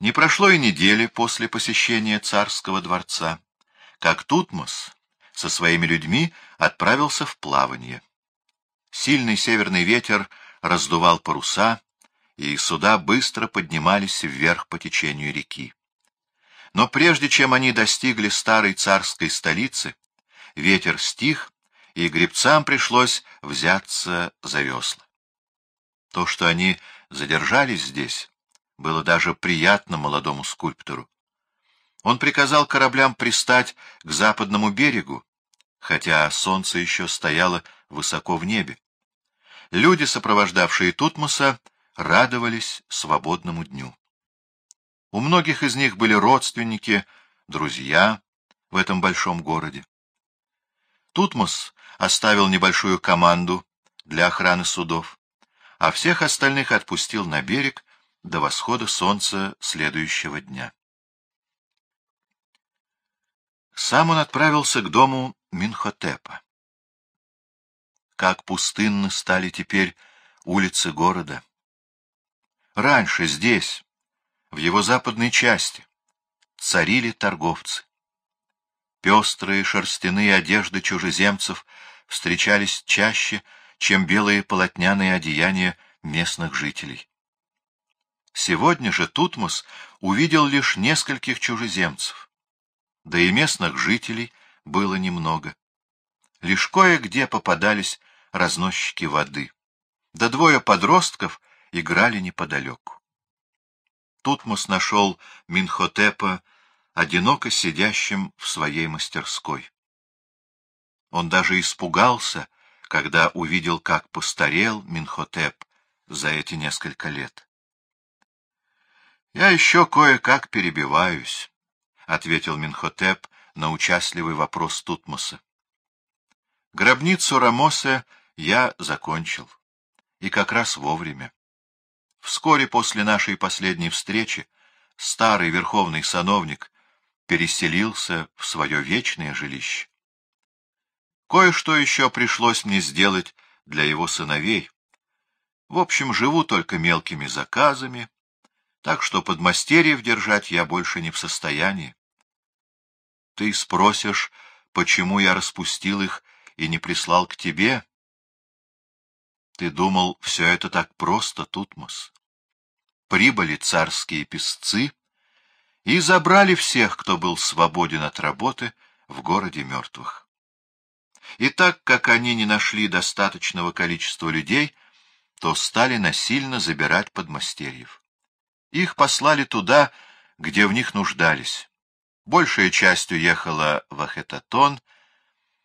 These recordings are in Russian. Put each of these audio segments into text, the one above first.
Не прошло и недели после посещения царского дворца, как Тутмос со своими людьми отправился в плавание. Сильный северный ветер раздувал паруса, и суда быстро поднимались вверх по течению реки. Но прежде чем они достигли старой царской столицы, ветер стих, и гребцам пришлось взяться за весла. То, что они задержались здесь, было даже приятно молодому скульптору. Он приказал кораблям пристать к западному берегу, хотя солнце еще стояло высоко в небе. Люди, сопровождавшие Тутмоса, радовались свободному дню. У многих из них были родственники, друзья в этом большом городе. Тутмос оставил небольшую команду для охраны судов, а всех остальных отпустил на берег до восхода солнца следующего дня. Сам он отправился к дому Минхотепа. Как пустынны стали теперь улицы города. Раньше здесь, в его западной части, царили торговцы. Пестрые шерстяные одежды чужеземцев встречались чаще, чем белые полотняные одеяния местных жителей. Сегодня же Тутмос увидел лишь нескольких чужеземцев, да и местных жителей было немного. Лишь кое-где попадались разносчики воды, да двое подростков играли неподалеку. Тутмос нашел Минхотепа одиноко сидящим в своей мастерской. Он даже испугался, когда увидел, как постарел Минхотеп за эти несколько лет. Я еще кое-как перебиваюсь, — ответил Минхотеп на участливый вопрос Тутмоса. Гробницу Рамоса я закончил, и как раз вовремя. Вскоре после нашей последней встречи старый верховный сановник переселился в свое вечное жилище. Кое-что еще пришлось мне сделать для его сыновей. В общем, живу только мелкими заказами, так что подмастерьев держать я больше не в состоянии. Ты спросишь, почему я распустил их и не прислал к тебе? Ты думал, все это так просто, Тутмос? Прибыли царские песцы и забрали всех, кто был свободен от работы в городе мертвых. И так как они не нашли достаточного количества людей, то стали насильно забирать подмастерьев. Их послали туда, где в них нуждались. Большая часть уехала в Ахетатон,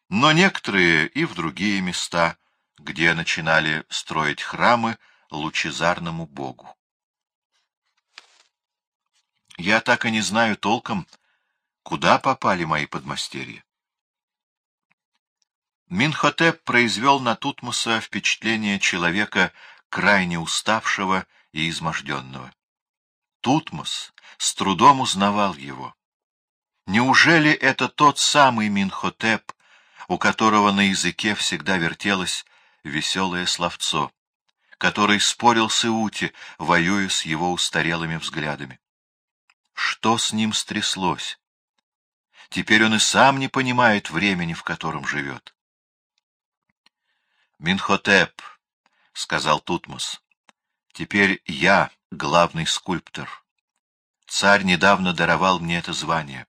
но некоторые и в другие места, где начинали строить храмы лучезарному богу. Я так и не знаю толком, куда попали мои подмастерья. Минхотеп произвел на Тутмоса впечатление человека крайне уставшего и изможденного. Тутмос с трудом узнавал его. Неужели это тот самый Минхотеп, у которого на языке всегда вертелось веселое словцо, который спорил с Иути, воюя с его устарелыми взглядами? Что с ним стряслось? Теперь он и сам не понимает времени, в котором живет. «Минхотеп», — сказал Тутмос, — «теперь я главный скульптор. Царь недавно даровал мне это звание,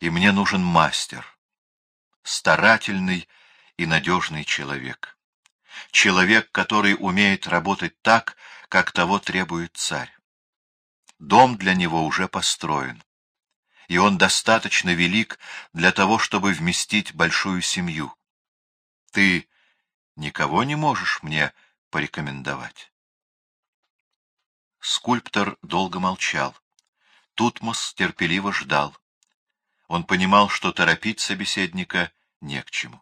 и мне нужен мастер, старательный и надежный человек. Человек, который умеет работать так, как того требует царь. Дом для него уже построен, и он достаточно велик для того, чтобы вместить большую семью. Ты никого не можешь мне порекомендовать? Скульптор долго молчал. Тутмос терпеливо ждал. Он понимал, что торопить собеседника не к чему.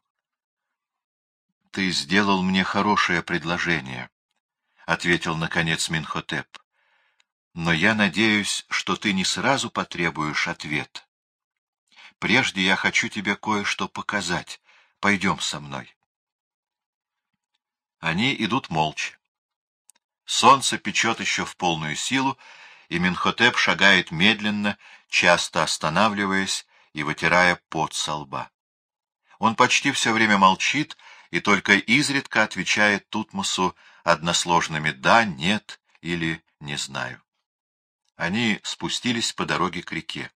— Ты сделал мне хорошее предложение, — ответил, наконец, Минхотеп. — Но я надеюсь, что ты не сразу потребуешь ответ. Прежде я хочу тебе кое-что показать. Пойдем со мной. Они идут молча. Солнце печет еще в полную силу, и Минхотеп шагает медленно, часто останавливаясь и вытирая пот со лба. Он почти все время молчит и только изредка отвечает Тутмосу односложными «да», «нет» или «не знаю». Они спустились по дороге к реке.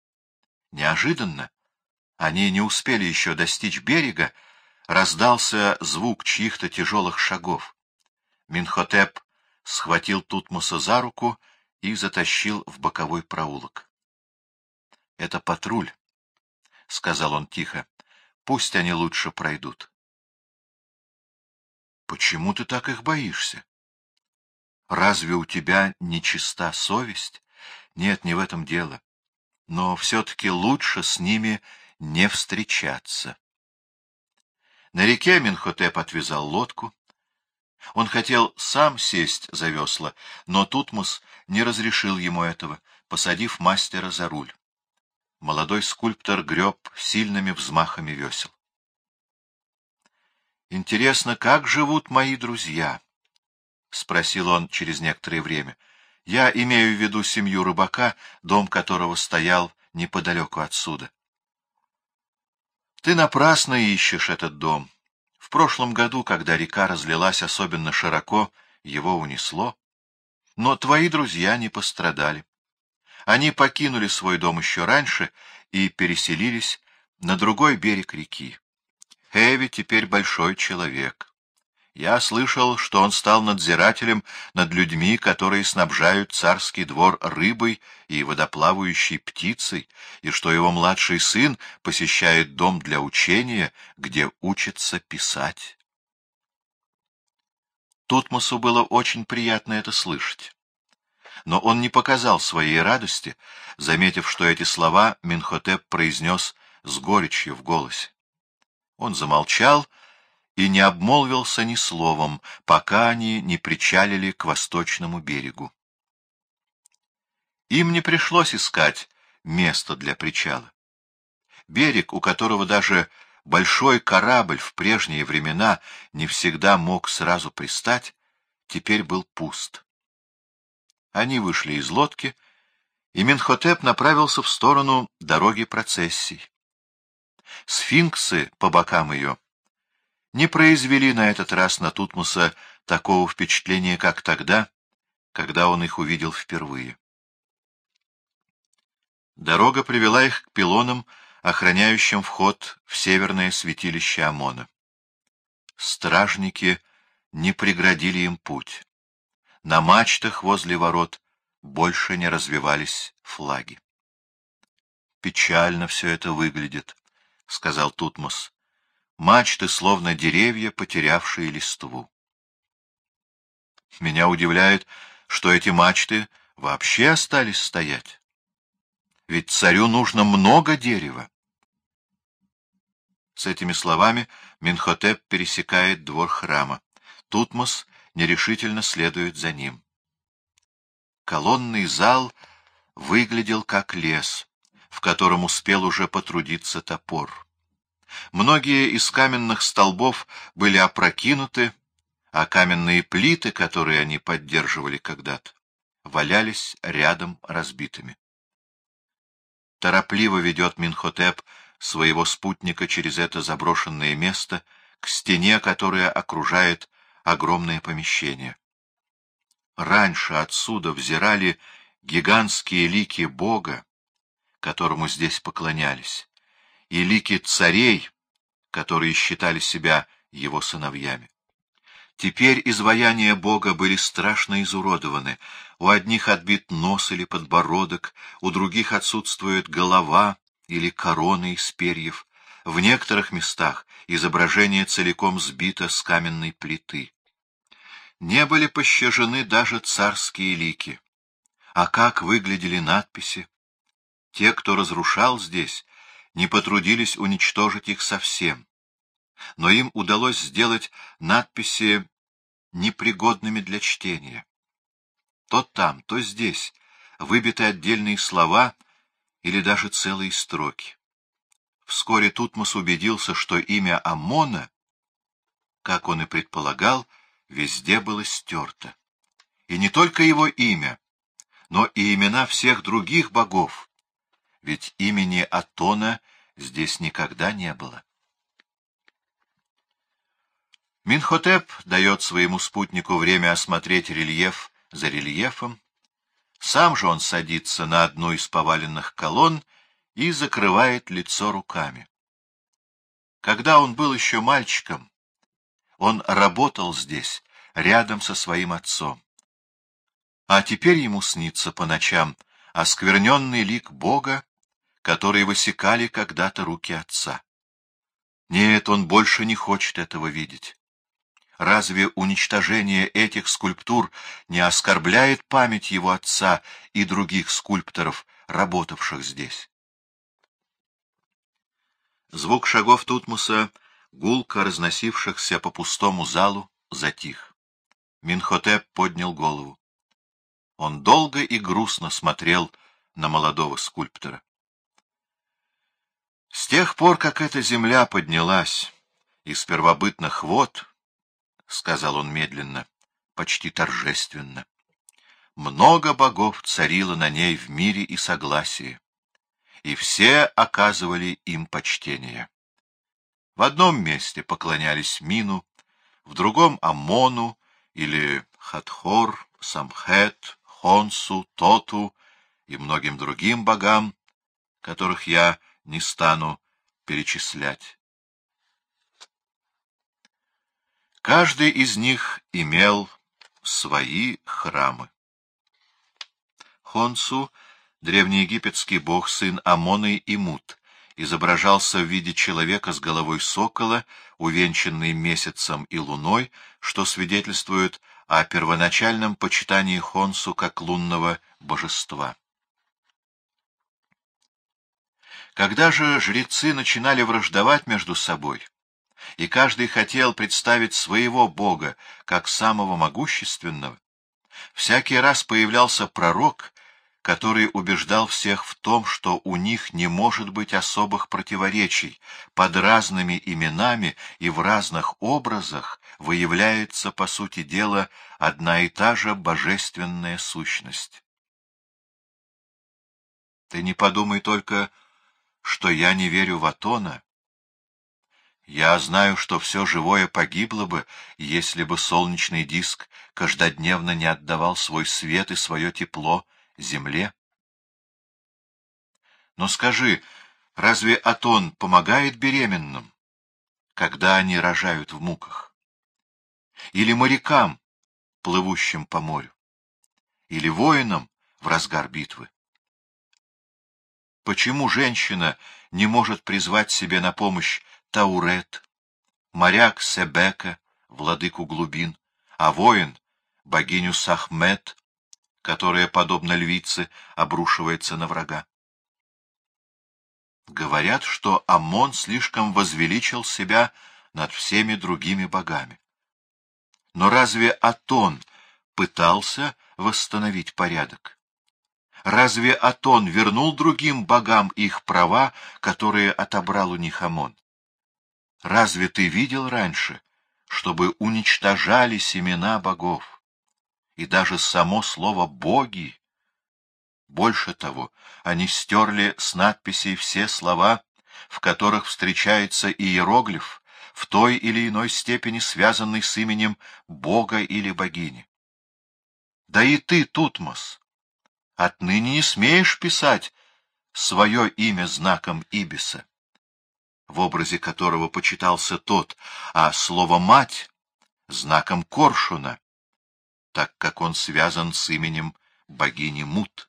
Неожиданно, они не успели еще достичь берега, раздался звук чьих-то тяжелых шагов. Минхотеп схватил Тутмоса за руку и затащил в боковой проулок. — Это патруль, — сказал он тихо. — Пусть они лучше пройдут. — Почему ты так их боишься? Разве у тебя не чиста совесть? Нет, не в этом дело. Но все-таки лучше с ними не встречаться. На реке Минхотеп отвязал лодку. Он хотел сам сесть за весла, но Тутмос не разрешил ему этого, посадив мастера за руль. Молодой скульптор греб сильными взмахами весел. «Интересно, как живут мои друзья?» — спросил он через некоторое время. «Я имею в виду семью рыбака, дом которого стоял неподалеку отсюда. Ты напрасно ищешь этот дом. Прошлом году, когда река разлилась особенно широко, его унесло. Но твои друзья не пострадали. Они покинули свой дом еще раньше и переселились на другой берег реки. Хэви теперь большой человек. Я слышал, что он стал надзирателем над людьми, которые снабжают царский двор рыбой и водоплавающей птицей, и что его младший сын посещает дом для учения, где учится писать. Тутмосу было очень приятно это слышать. Но он не показал своей радости, заметив, что эти слова Минхотеп произнес с горечью в голосе. Он замолчал и не обмолвился ни словом, пока они не причалили к восточному берегу. Им не пришлось искать место для причала. Берег, у которого даже большой корабль в прежние времена не всегда мог сразу пристать, теперь был пуст. Они вышли из лодки, и Минхотеп направился в сторону дороги процессий. Сфинксы по бокам ее не произвели на этот раз на Тутмоса такого впечатления, как тогда, когда он их увидел впервые. Дорога привела их к пилонам, охраняющим вход в северное святилище Амона. Стражники не преградили им путь. На мачтах возле ворот больше не развивались флаги. «Печально все это выглядит», — сказал Тутмос мачты словно деревья, потерявшие листву. Меня удивляет, что эти мачты вообще остались стоять. Ведь царю нужно много дерева. С этими словами Минхотеп пересекает двор храма. Тутмос нерешительно следует за ним. Колонный зал выглядел как лес, в котором успел уже потрудиться топор. Многие из каменных столбов были опрокинуты, а каменные плиты, которые они поддерживали когда-то, валялись рядом разбитыми. Торопливо ведет Минхотеп своего спутника через это заброшенное место к стене, которая окружает огромное помещение. Раньше отсюда взирали гигантские лики Бога, которому здесь поклонялись и лики царей, которые считали себя его сыновьями. Теперь изваяния Бога были страшно изуродованы. У одних отбит нос или подбородок, у других отсутствует голова или корона из перьев. В некоторых местах изображение целиком сбито с каменной плиты. Не были пощажены даже царские лики. А как выглядели надписи? Те, кто разрушал здесь, не потрудились уничтожить их совсем, но им удалось сделать надписи непригодными для чтения. То там, то здесь выбиты отдельные слова или даже целые строки. Вскоре Тутмос убедился, что имя Амона, как он и предполагал, везде было стерто. И не только его имя, но и имена всех других богов, ведь имени Атона здесь никогда не было. Минхотеп дает своему спутнику время осмотреть рельеф за рельефом, сам же он садится на одну из поваленных колонн и закрывает лицо руками. Когда он был еще мальчиком, он работал здесь, рядом со своим отцом. А теперь ему снится по ночам оскверненный лик Бога, который высекали когда-то руки отца. Нет, он больше не хочет этого видеть. Разве уничтожение этих скульптур не оскорбляет память его отца и других скульпторов, работавших здесь? Звук шагов Тутмуса, гулко разносившихся по пустому залу, затих. Минхотеп поднял голову. Он долго и грустно смотрел на молодого скульптора. С тех пор, как эта земля поднялась из первобытных вод, — сказал он медленно, почти торжественно, — много богов царило на ней в мире и согласии и все оказывали им почтение. В одном месте поклонялись Мину, в другом — Амону или Хатхор, Самхет, Хонсу, Тоту и многим другим богам, которых я не стану перечислять. Каждый из них имел свои храмы. Хонсу — древнеегипетский бог, сын Амоны и Мут, изображался в виде человека с головой сокола, увенчанный месяцем и луной, что свидетельствует о первоначальном почитании Хонсу как лунного божества. Когда же жрецы начинали враждовать между собой, и каждый хотел представить своего бога как самого могущественного, всякий раз появлялся пророк, который убеждал всех в том, что у них не может быть особых противоречий, под разными именами и в разных образах выявляется, по сути дела, одна и та же божественная сущность. Ты не подумай только, что я не верю в Атона. Я знаю, что все живое погибло бы, если бы солнечный диск каждодневно не отдавал свой свет и свое тепло земле. Но скажи, разве Атон помогает беременным, когда они рожают в муках? Или морякам, плывущим по морю? Или воинам в разгар битвы? Почему женщина не может призвать себе на помощь Таурет, моряк Себека, владыку глубин, а воин — богиню Сахмет, которая, подобно львице, обрушивается на врага. Говорят, что Амон слишком возвеличил себя над всеми другими богами. Но разве Атон пытался восстановить порядок? Разве Атон вернул другим богам их права, которые отобрал у них Амон? Разве ты видел раньше, чтобы уничтожали семена богов? и даже само слово «боги». Больше того, они стерли с надписей все слова, в которых встречается иероглиф, в той или иной степени связанный с именем Бога или богини. Да и ты, Тутмос, отныне не смеешь писать свое имя знаком Ибиса, в образе которого почитался тот, а слово «мать» — знаком Коршуна, так как он связан с именем богини Мут.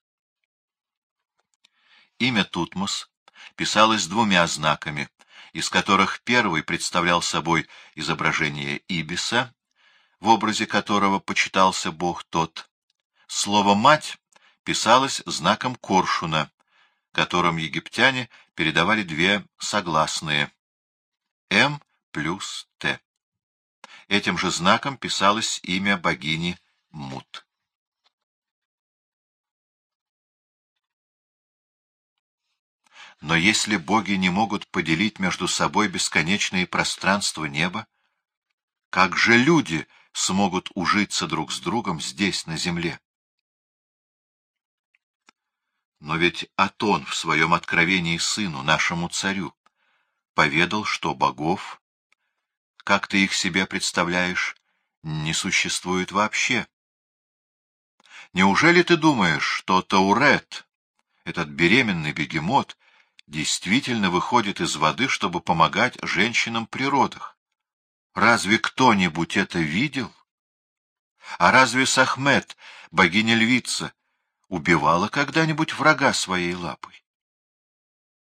Имя Тутмос писалось двумя знаками, из которых первый представлял собой изображение Ибиса, в образе которого почитался бог тот. Слово «мать» писалось знаком коршуна, которым египтяне передавали две согласные «М» плюс «Т». Этим же знаком писалось имя богини Мут. Но если боги не могут поделить между собой бесконечные пространства неба, как же люди смогут ужиться друг с другом здесь, на земле? Но ведь Атон в своем откровении сыну, нашему царю, поведал, что богов, как ты их себе представляешь, не существует вообще. Неужели ты думаешь, что Таурет, этот беременный бегемот, действительно выходит из воды, чтобы помогать женщинам при родах? Разве кто-нибудь это видел? А разве Сахмет, богиня-львица, убивала когда-нибудь врага своей лапой?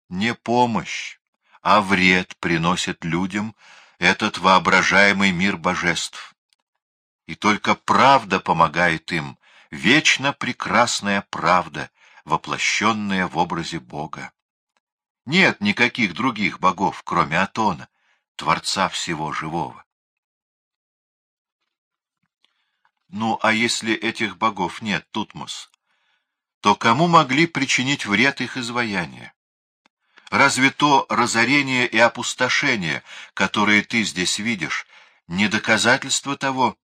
Не помощь, а вред приносит людям этот воображаемый мир божеств. И только правда помогает им, вечно прекрасная правда, воплощенная в образе Бога. Нет никаких других богов, кроме Атона, Творца всего живого. Ну, а если этих богов нет, Тутмос, то кому могли причинить вред их изваяния? Разве то разорение и опустошение, которые ты здесь видишь, не доказательство того,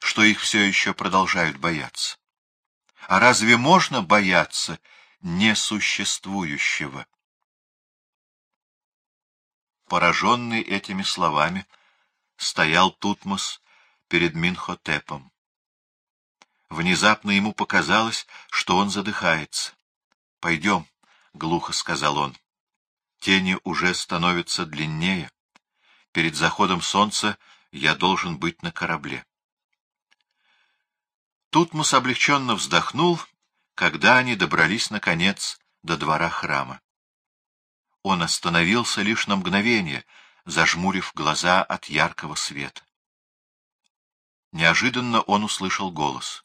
что их все еще продолжают бояться? А разве можно бояться несуществующего? Пораженный этими словами, стоял Тутмос перед Минхотепом. Внезапно ему показалось, что он задыхается. — Пойдем, — глухо сказал он. Тени уже становятся длиннее. Перед заходом солнца я должен быть на корабле. Тутмос облегченно вздохнул, когда они добрались, наконец, до двора храма. Он остановился лишь на мгновение, зажмурив глаза от яркого света. Неожиданно он услышал голос.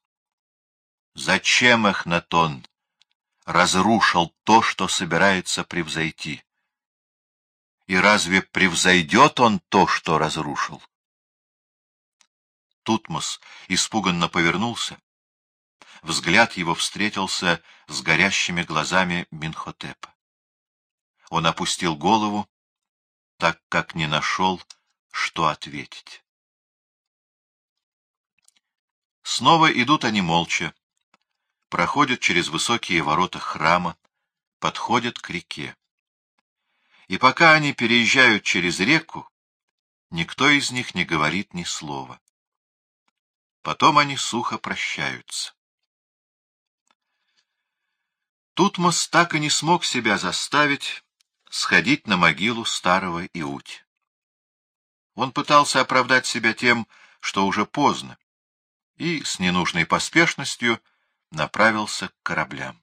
Зачем Эхнатон разрушил то, что собирается превзойти? И разве превзойдет он то, что разрушил? Тутмос испуганно повернулся. Взгляд его встретился с горящими глазами Минхотепа. Он опустил голову, так как не нашел, что ответить. Снова идут они молча, проходят через высокие ворота храма, подходят к реке. И пока они переезжают через реку, никто из них не говорит ни слова. Потом они сухо прощаются. Тутмос так и не смог себя заставить сходить на могилу старого Иути. Он пытался оправдать себя тем, что уже поздно, и с ненужной поспешностью направился к кораблям.